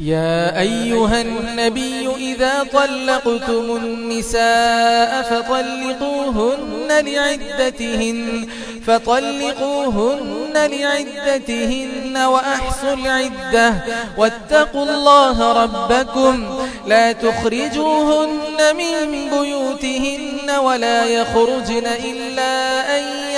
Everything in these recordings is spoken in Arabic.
يا أيها النبي إذا طلقتم النساء فطلقوهن لعدتهن فطلقوهن لعدتهن وأحصوا العدة. واتقوا الله ربكم. لا تخرجوهن من بيوتهن ولا يخرجن إلا أن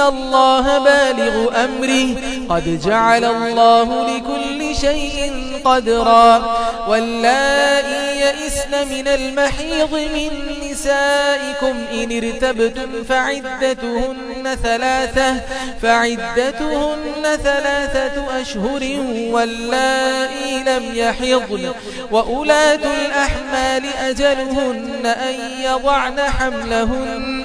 الله بالغ أمره قد جعل الله لكل شيء قدرا واللائي يئسن من المحيض من نسائكم إن ارتبتم فعدتهن ثلاثة فعدتهن ثلاثة أشهر واللائي لم يحضن وأولاة الأحمال أجلهن أن يضعن حملهن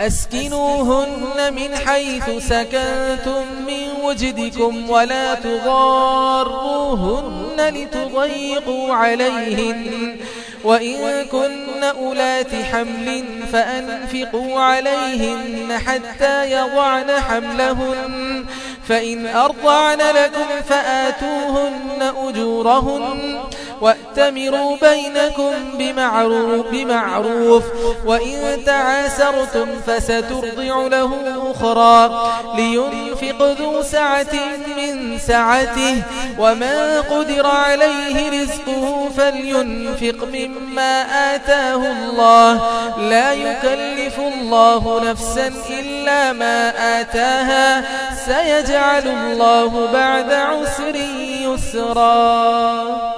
أسكنوهن من حيث سكنتم من وجدكم ولا تضاروهن لتضيقوا عليهن. وإن كن أولات حمل فأنفقوا عليهن حتى يضعن حملهن. فإن أرضعن لكم فآتوهن أجورهن. وأتمروا بينكم بمعروف, بمعروف. وإن تعاسرتم فسترضع له أخرى لينفق ذو سعة من سعته. ومن قدر عليه رزقه فلينفق مما آتاه الله. لا يكلف الله نفسا إلا ما آتاها. سيجعل الله بعد عسر يسرا.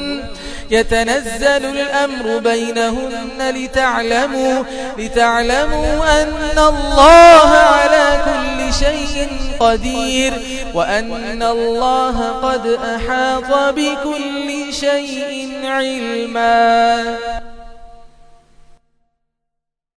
يتنزل الأمر بينهن لتعلموا, لتعلموا أن الله على كل شيء قدير وأن الله قد أحاط بكل شيء علما.